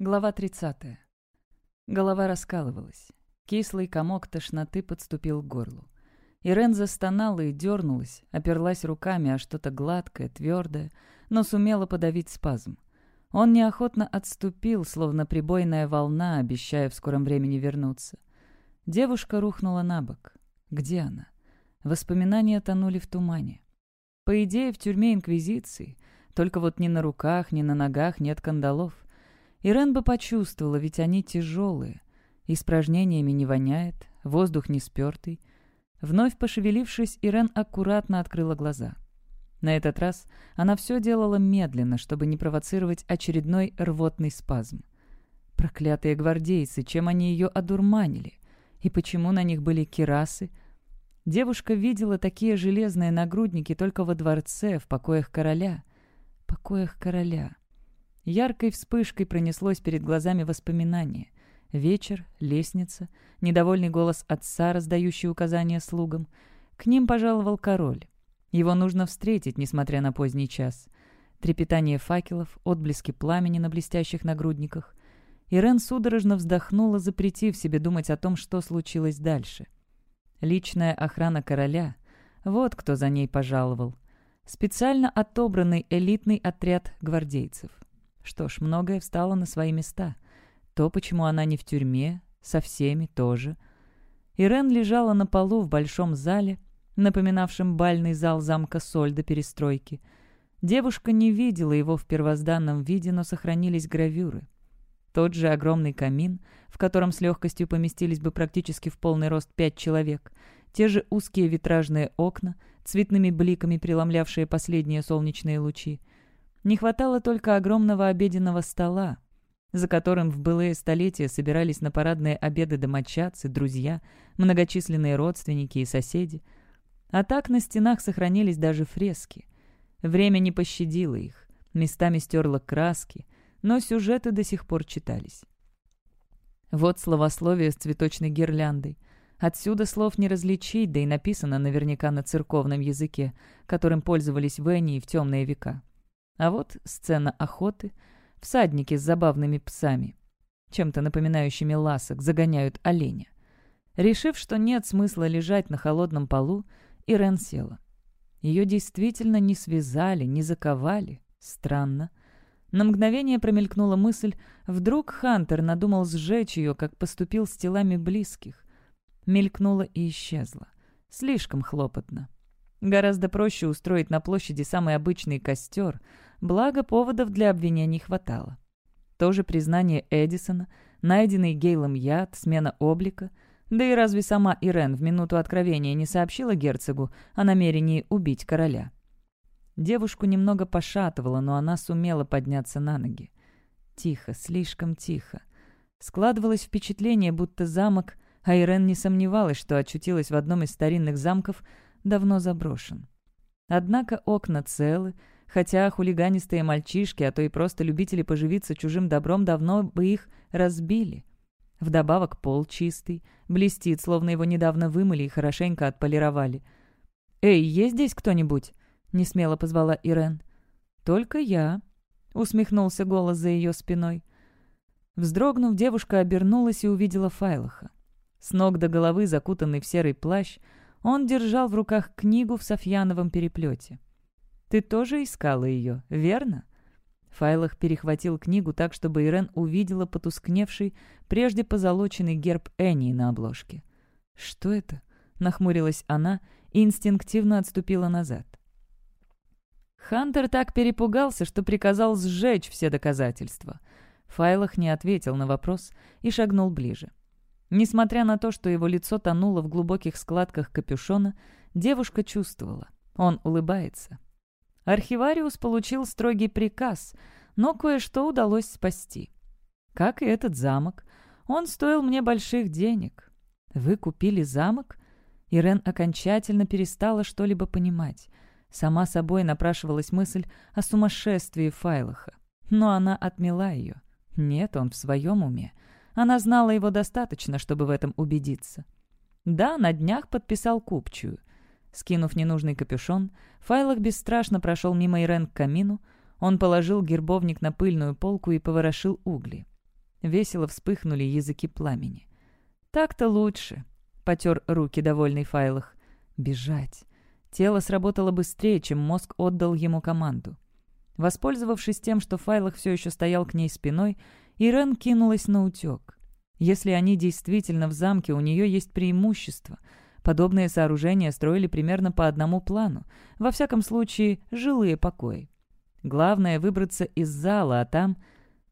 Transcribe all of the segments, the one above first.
Глава 30. Голова раскалывалась. Кислый комок тошноты подступил к горлу. Ирен застонала и дернулась, оперлась руками о что-то гладкое, твердое, но сумела подавить спазм. Он неохотно отступил, словно прибойная волна, обещая в скором времени вернуться. Девушка рухнула на бок. Где она? Воспоминания тонули в тумане. По идее, в тюрьме Инквизиции. Только вот ни на руках, ни на ногах нет кандалов. Ирен бы почувствовала, ведь они тяжелые. Испражнениями не воняет, воздух не спертый. Вновь пошевелившись, Ирен аккуратно открыла глаза. На этот раз она все делала медленно, чтобы не провоцировать очередной рвотный спазм. Проклятые гвардейцы, чем они ее одурманили? И почему на них были кирасы? Девушка видела такие железные нагрудники только во дворце, в покоях короля. Покоях короля. Яркой вспышкой пронеслось перед глазами воспоминание. Вечер, лестница, недовольный голос отца, раздающий указания слугам. К ним пожаловал король. Его нужно встретить, несмотря на поздний час. Трепетание факелов, отблески пламени на блестящих нагрудниках. Ирен судорожно вздохнула, запретив себе думать о том, что случилось дальше. Личная охрана короля. Вот кто за ней пожаловал. Специально отобранный элитный отряд гвардейцев. Что ж, многое встало на свои места. То, почему она не в тюрьме, со всеми тоже. Ирен лежала на полу в большом зале, напоминавшем бальный зал замка Соль до перестройки. Девушка не видела его в первозданном виде, но сохранились гравюры. Тот же огромный камин, в котором с легкостью поместились бы практически в полный рост пять человек, те же узкие витражные окна, цветными бликами преломлявшие последние солнечные лучи — не хватало только огромного обеденного стола, за которым в былые столетия собирались на парадные обеды домочадцы, друзья, многочисленные родственники и соседи. А так на стенах сохранились даже фрески. Время не пощадило их, местами стерло краски, но сюжеты до сих пор читались. Вот словословие с цветочной гирляндой. Отсюда слов не различить, да и написано наверняка на церковном языке, которым пользовались в в темные века. А вот сцена охоты. Всадники с забавными псами, чем-то напоминающими ласок, загоняют оленя. Решив, что нет смысла лежать на холодном полу, Ирен села. Ее действительно не связали, не заковали. Странно. На мгновение промелькнула мысль, вдруг Хантер надумал сжечь ее, как поступил с телами близких. Мелькнула и исчезла. Слишком хлопотно. Гораздо проще устроить на площади самый обычный костер, благо поводов для обвинений хватало. Тоже признание Эдисона, найденный Гейлом яд, смена облика. Да и разве сама Ирен в минуту откровения не сообщила герцогу о намерении убить короля? Девушку немного пошатывало, но она сумела подняться на ноги. Тихо, слишком тихо. Складывалось впечатление, будто замок, а Ирен не сомневалась, что очутилась в одном из старинных замков, давно заброшен. Однако окна целы, хотя хулиганистые мальчишки, а то и просто любители поживиться чужим добром, давно бы их разбили. Вдобавок пол чистый, блестит, словно его недавно вымыли и хорошенько отполировали. «Эй, есть здесь кто-нибудь?» — несмело позвала Ирен. «Только я», — усмехнулся голос за ее спиной. Вздрогнув, девушка обернулась и увидела Файлаха. С ног до головы, закутанный в серый плащ, он держал в руках книгу в софьяновом переплете. «Ты тоже искала ее, верно?» Файлах перехватил книгу так, чтобы Ирен увидела потускневший, прежде позолоченный герб Энни на обложке. «Что это?» — нахмурилась она и инстинктивно отступила назад. Хантер так перепугался, что приказал сжечь все доказательства. Файлах не ответил на вопрос и шагнул ближе. Несмотря на то, что его лицо тонуло в глубоких складках капюшона, девушка чувствовала. Он улыбается. Архивариус получил строгий приказ, но кое-что удалось спасти. Как и этот замок. Он стоил мне больших денег. Вы купили замок? Ирен окончательно перестала что-либо понимать. Сама собой напрашивалась мысль о сумасшествии Файлаха. Но она отмела ее. Нет, он в своем уме. Она знала его достаточно, чтобы в этом убедиться. Да, на днях подписал купчую. Скинув ненужный капюшон, Файлах бесстрашно прошел мимо Ирен к камину. Он положил гербовник на пыльную полку и поворошил угли. Весело вспыхнули языки пламени. «Так-то лучше», — потер руки довольный Файлах. «Бежать». Тело сработало быстрее, чем мозг отдал ему команду. Воспользовавшись тем, что Файлах все еще стоял к ней спиной, Ирен кинулась на утек. Если они действительно в замке, у нее есть преимущество. Подобные сооружения строили примерно по одному плану. Во всяком случае, жилые покои. Главное — выбраться из зала, а там...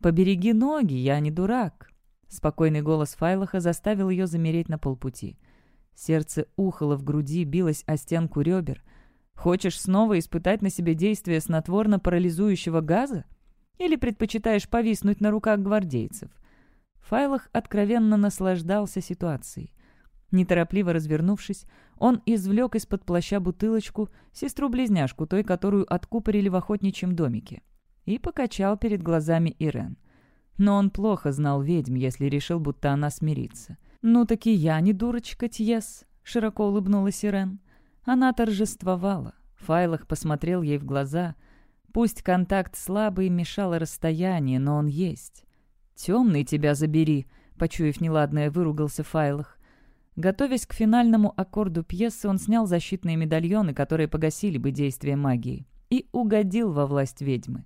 «Побереги ноги, я не дурак!» Спокойный голос Файлаха заставил ее замереть на полпути. Сердце ухало в груди, билось о стенку ребер. «Хочешь снова испытать на себе действие снотворно-парализующего газа? Или предпочитаешь повиснуть на руках гвардейцев?» Файлах откровенно наслаждался ситуацией. Неторопливо развернувшись, он извлек из-под плаща бутылочку, сестру-близняшку, той, которую откупорили в охотничьем домике, и покачал перед глазами Ирен. Но он плохо знал ведьм, если решил, будто она смирится. «Ну так и я не дурочка, Тьес», — широко улыбнулась Ирен. Она торжествовала. Файлах посмотрел ей в глаза. Пусть контакт слабый, мешало расстояние, но он есть. «Темный тебя забери», — почуяв неладное, выругался Файлах. Готовясь к финальному аккорду пьесы, он снял защитные медальоны, которые погасили бы действие магии, и угодил во власть ведьмы.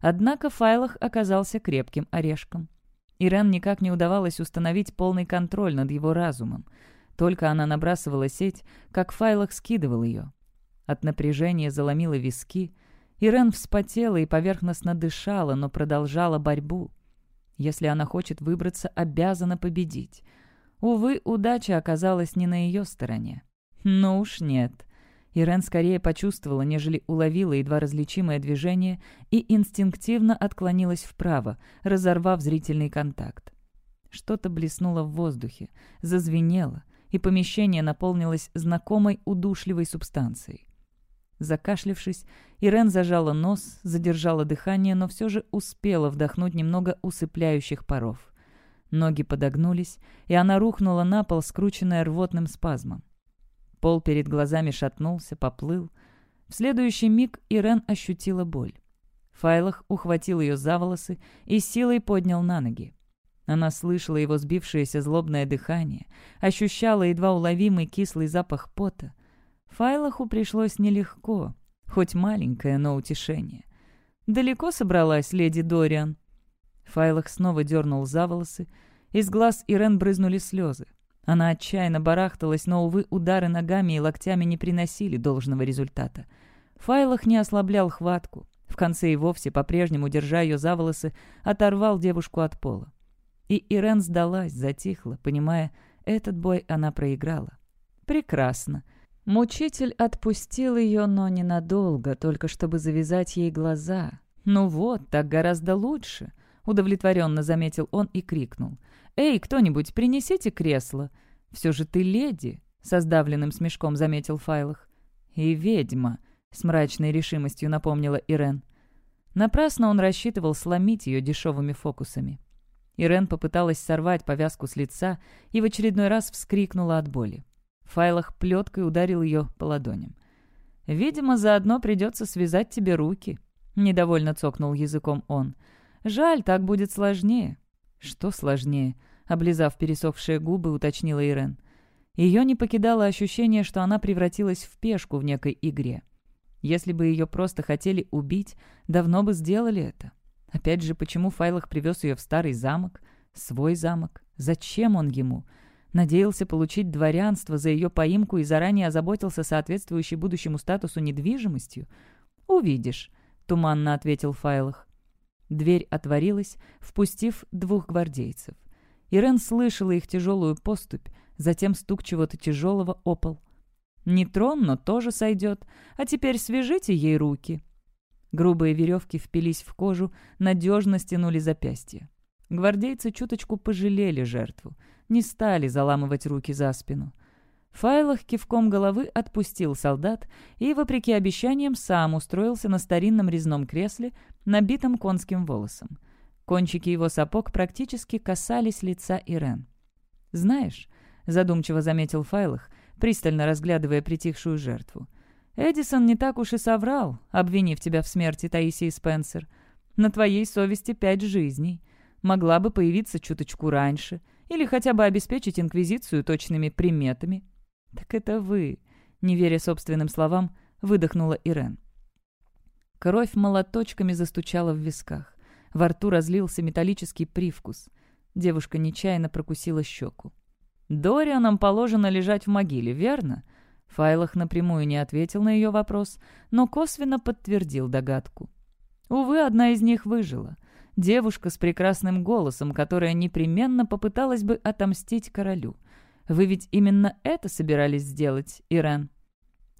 Однако Файлах оказался крепким орешком. Ирен никак не удавалось установить полный контроль над его разумом. Только она набрасывала сеть, как Файлах скидывал ее. От напряжения заломила виски. Ирен вспотела и поверхностно дышала, но продолжала борьбу. Если она хочет выбраться, обязана победить. Увы, удача оказалась не на ее стороне. Ну уж нет. Ирен скорее почувствовала, нежели уловила едва различимое движение и инстинктивно отклонилась вправо, разорвав зрительный контакт. Что-то блеснуло в воздухе, зазвенело, и помещение наполнилось знакомой удушливой субстанцией. Закашлившись, Ирен зажала нос, задержала дыхание, но все же успела вдохнуть немного усыпляющих паров. Ноги подогнулись, и она рухнула на пол, скрученная рвотным спазмом. Пол перед глазами шатнулся, поплыл. В следующий миг Ирен ощутила боль. Файлах ухватил ее за волосы и силой поднял на ноги. Она слышала его сбившееся злобное дыхание, ощущала едва уловимый кислый запах пота. Файлаху пришлось нелегко, хоть маленькое, но утешение. «Далеко собралась леди Дориан?» Файлах снова дернул за волосы. Из глаз Ирен брызнули слезы. Она отчаянно барахталась, но, увы, удары ногами и локтями не приносили должного результата. Файлах не ослаблял хватку. В конце и вовсе, по-прежнему, держа ее за волосы, оторвал девушку от пола. И Ирен сдалась, затихла, понимая, этот бой она проиграла. Прекрасно. Мучитель отпустил ее, но ненадолго, только чтобы завязать ей глаза. «Ну вот, так гораздо лучше», — удовлетворенно заметил он и крикнул. «Эй, кто-нибудь, принесите кресло!» «Все же ты леди!» — со сдавленным смешком заметил Файлах. «И ведьма!» — с мрачной решимостью напомнила Ирен. Напрасно он рассчитывал сломить ее дешевыми фокусами. Ирен попыталась сорвать повязку с лица и в очередной раз вскрикнула от боли. Файлах плеткой ударил ее по ладоням. «Видимо, заодно придется связать тебе руки», — недовольно цокнул языком он. «Жаль, так будет сложнее». «Что сложнее?» — облизав пересохшие губы, уточнила Ирен. Ее не покидало ощущение, что она превратилась в пешку в некой игре. Если бы ее просто хотели убить, давно бы сделали это. Опять же, почему Файлах привез ее в старый замок? Свой замок? Зачем он ему? Надеялся получить дворянство за ее поимку и заранее озаботился соответствующей будущему статусу недвижимостью? «Увидишь», — туманно ответил Файлах. Дверь отворилась, впустив двух гвардейцев. Ирен слышала их тяжелую поступь, затем стук чего-то тяжелого о пол. «Не трон, но тоже сойдет. А теперь свяжите ей руки». Грубые веревки впились в кожу, надежно стянули запястья. Гвардейцы чуточку пожалели жертву, не стали заламывать руки за спину. Файлах кивком головы отпустил солдат и, вопреки обещаниям, сам устроился на старинном резном кресле, набитом конским волосом. Кончики его сапог практически касались лица Ирен. «Знаешь», — задумчиво заметил Файлах, пристально разглядывая притихшую жертву, «Эдисон не так уж и соврал, обвинив тебя в смерти Таисии Спенсер. На твоей совести пять жизней. Могла бы появиться чуточку раньше или хотя бы обеспечить Инквизицию точными приметами. «Так это вы», — не веря собственным словам, выдохнула Ирен. Кровь молоточками застучала в висках. Во рту разлился металлический привкус. Девушка нечаянно прокусила щеку. «Дорианам положено лежать в могиле, верно?» Файлах напрямую не ответил на ее вопрос, но косвенно подтвердил догадку. Увы, одна из них выжила. Девушка с прекрасным голосом, которая непременно попыталась бы отомстить королю. Вы ведь именно это собирались сделать, Ирен?»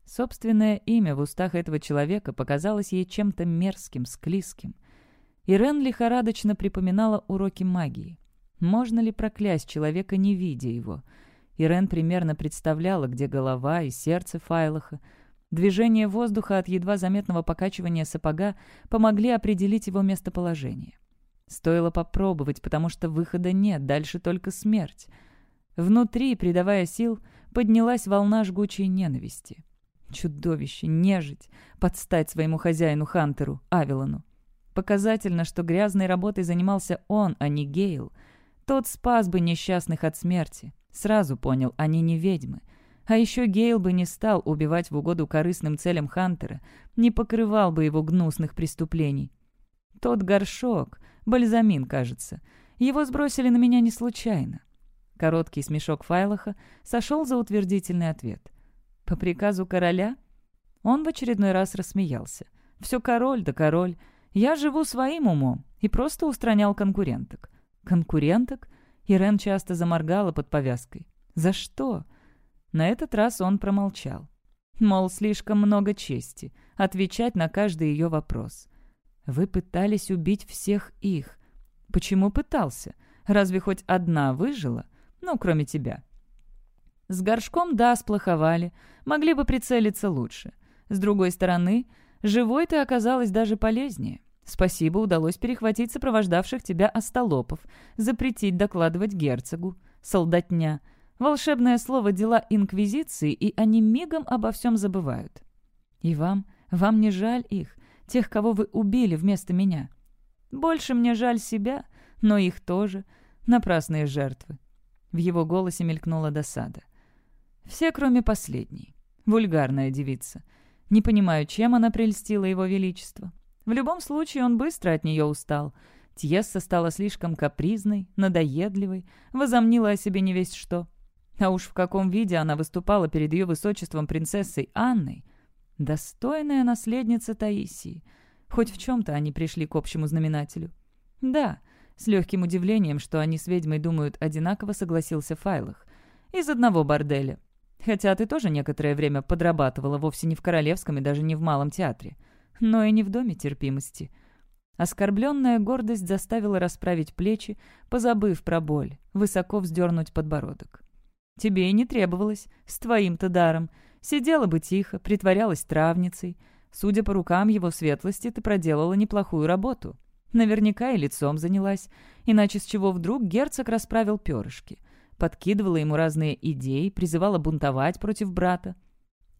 Собственное имя в устах этого человека показалось ей чем-то мерзким, склизким. Ирен лихорадочно припоминала уроки магии. Можно ли проклясть человека, не видя его? Ирен примерно представляла, где голова и сердце Файлаха. Движение воздуха от едва заметного покачивания сапога помогли определить его местоположение. Стоило попробовать, потому что выхода нет, дальше только смерть. Внутри, придавая сил, поднялась волна жгучей ненависти. Чудовище, нежить, подстать своему хозяину Хантеру, Авилону. Показательно, что грязной работой занимался он, а не Гейл. Тот спас бы несчастных от смерти. Сразу понял, они не ведьмы. А еще Гейл бы не стал убивать в угоду корыстным целям Хантера, не покрывал бы его гнусных преступлений. Тот горшок, бальзамин, кажется, его сбросили на меня не случайно. Короткий смешок Файлаха сошел за утвердительный ответ. «По приказу короля?» Он в очередной раз рассмеялся. «Все король да король. Я живу своим умом и просто устранял конкуренток». «Конкуренток?» Ирен часто заморгала под повязкой. «За что?» На этот раз он промолчал. Мол, слишком много чести. Отвечать на каждый ее вопрос. «Вы пытались убить всех их. Почему пытался? Разве хоть одна выжила? Ну, кроме тебя». С горшком, да, сплоховали. Могли бы прицелиться лучше. С другой стороны, живой ты оказалась даже полезнее. Спасибо, удалось перехватить сопровождавших тебя остолопов, запретить докладывать герцогу. Солдатня. Волшебное слово «дела Инквизиции», и они мигом обо всем забывают. И вам, вам не жаль их, тех, кого вы убили вместо меня. Больше мне жаль себя, но их тоже. Напрасные жертвы. В его голосе мелькнула досада. Все, кроме последней. Вульгарная девица. Не понимаю, чем она прельстила его величество. В любом случае, он быстро от нее устал. Тьесса стала слишком капризной, надоедливой, возомнила о себе не весть что. А уж в каком виде она выступала перед ее высочеством принцессой Анной. Достойная наследница Таисии. Хоть в чем-то они пришли к общему знаменателю. Да, с легким удивлением, что они с ведьмой думают одинаково, согласился Файлах. Из одного борделя. Хотя ты тоже некоторое время подрабатывала вовсе не в Королевском и даже не в Малом театре но и не в доме терпимости. Оскорбленная гордость заставила расправить плечи, позабыв про боль, высоко вздернуть подбородок. «Тебе и не требовалось, с твоим-то даром. Сидела бы тихо, притворялась травницей. Судя по рукам его светлости, ты проделала неплохую работу. Наверняка и лицом занялась, иначе с чего вдруг герцог расправил перышки. Подкидывала ему разные идеи, призывала бунтовать против брата».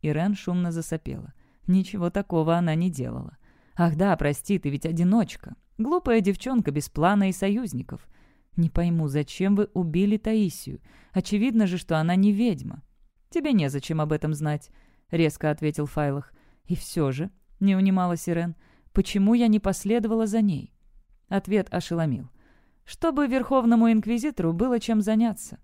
Ирен шумно засопела. Ничего такого она не делала. Ах да, прости, ты ведь одиночка. Глупая девчонка без плана и союзников. Не пойму, зачем вы убили Таисию? Очевидно же, что она не ведьма. Тебе незачем об этом знать, — резко ответил Файлах. И все же, — не унимала Сирен, — почему я не последовала за ней? Ответ ошеломил. Чтобы Верховному Инквизитору было чем заняться.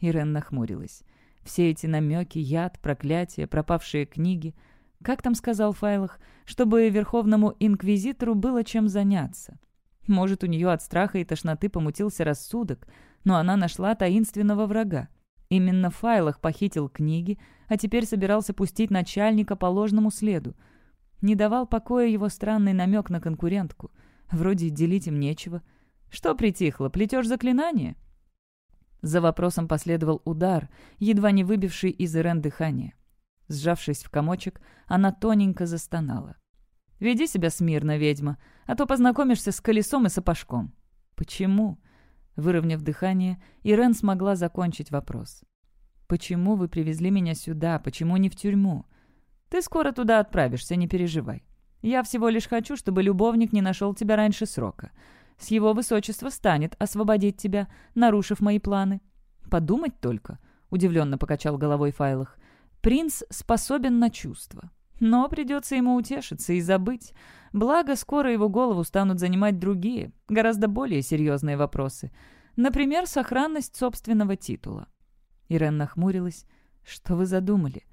Ирен нахмурилась. Все эти намеки, яд, проклятия, пропавшие книги — как там сказал Файлах, чтобы Верховному Инквизитору было чем заняться. Может, у нее от страха и тошноты помутился рассудок, но она нашла таинственного врага. Именно Файлах похитил книги, а теперь собирался пустить начальника по ложному следу. Не давал покоя его странный намек на конкурентку. Вроде делить им нечего. Что притихло, плетешь заклинание? За вопросом последовал удар, едва не выбивший из Ирен дыхание. Сжавшись в комочек, она тоненько застонала. «Веди себя смирно, ведьма, а то познакомишься с колесом и сапожком». «Почему?» Выровняв дыхание, Ирен смогла закончить вопрос. «Почему вы привезли меня сюда? Почему не в тюрьму?» «Ты скоро туда отправишься, не переживай. Я всего лишь хочу, чтобы любовник не нашел тебя раньше срока. с его высочества станет освободить тебя, нарушив мои планы». «Подумать только», — удивленно покачал головой Файлах. «Принц способен на чувства. Но придется ему утешиться и забыть. Благо, скоро его голову станут занимать другие, гораздо более серьезные вопросы. Например, сохранность собственного титула». Ирен нахмурилась. «Что вы задумали?»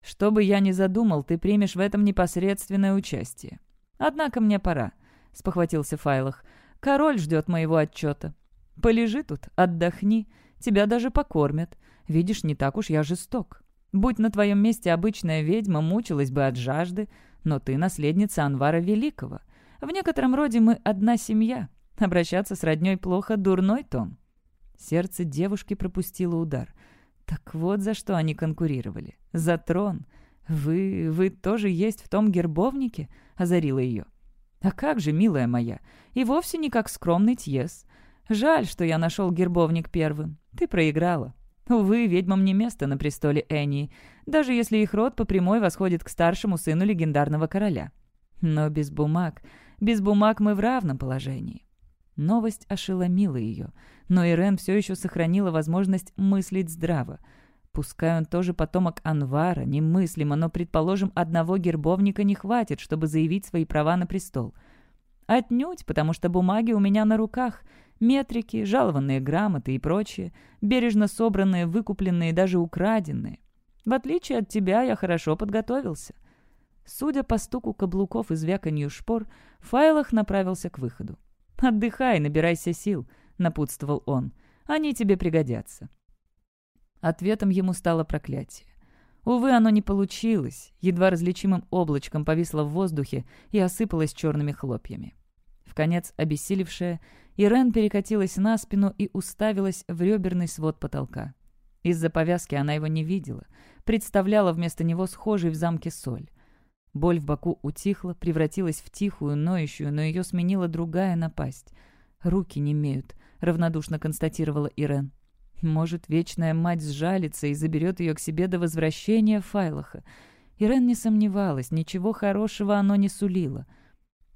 «Что бы я ни задумал, ты примешь в этом непосредственное участие. Однако мне пора», — спохватился Файлах. «Король ждет моего отчета. Полежи тут, отдохни, тебя даже покормят. Видишь, не так уж я жесток. Будь на твоем месте обычная ведьма, мучилась бы от жажды, но ты наследница Анвара Великого. В некотором роде мы одна семья. Обращаться с роднёй плохо, дурной тон». Сердце девушки пропустило удар. Так вот за что они конкурировали. За трон. «Вы... вы тоже есть в том гербовнике?» — озарила ее. «А как же, милая моя, и вовсе не как скромный Тьес. Жаль, что я нашел гербовник первым. Ты проиграла. Увы, ведьмам не место на престоле Энии, даже если их род по прямой восходит к старшему сыну легендарного короля. Но без бумаг, без бумаг мы в равном положении». Новость ошеломила ее, но Ирен все еще сохранила возможность мыслить здраво — Пускай он тоже потомок Анвара, немыслимо, но, предположим, одного гербовника не хватит, чтобы заявить свои права на престол. Отнюдь, потому что бумаги у меня на руках, метрики, жалованные грамоты и прочее, бережно собранные, выкупленные, даже украденные. В отличие от тебя, я хорошо подготовился. Судя по стуку каблуков и звяканью шпор, Файлах направился к выходу. «Отдыхай, набирайся сил», — напутствовал он. «Они тебе пригодятся». Ответом ему стало проклятие. Увы, оно не получилось, едва различимым облачком повисло в воздухе и осыпалось черными хлопьями. В конец обессилевшая, Ирен перекатилась на спину и уставилась в реберный свод потолка. Из-за повязки она его не видела, представляла вместо него схожий в замке соль. Боль в боку утихла, превратилась в тихую, ноющую, но ее сменила другая напасть. «Руки не имеют», — равнодушно констатировала Ирен. Может, Вечная Мать сжалится и заберет ее к себе до возвращения Файлаха. Ирен не сомневалась, ничего хорошего оно не сулило.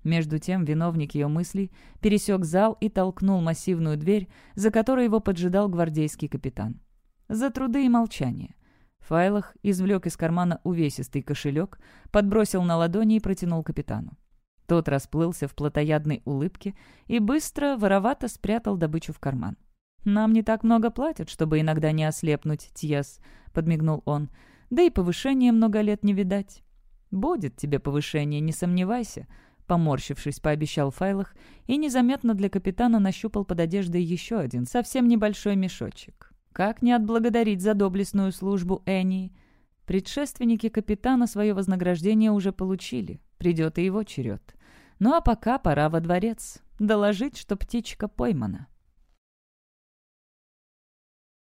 Между тем виновник ее мыслей пересек зал и толкнул массивную дверь, за которой его поджидал гвардейский капитан. За труды и молчание. Файлах извлек из кармана увесистый кошелек, подбросил на ладони и протянул капитану. Тот расплылся в плотоядной улыбке и быстро, воровато спрятал добычу в карман. «Нам не так много платят, чтобы иногда не ослепнуть, Тьес», — подмигнул он. «Да и повышение много лет не видать». «Будет тебе повышение, не сомневайся», — поморщившись, пообещал Файлах и незаметно для капитана нащупал под одеждой еще один, совсем небольшой мешочек. «Как не отблагодарить за доблестную службу Энни?» Предшественники капитана свое вознаграждение уже получили, придет и его черед. Ну а пока пора во дворец, доложить, что птичка поймана.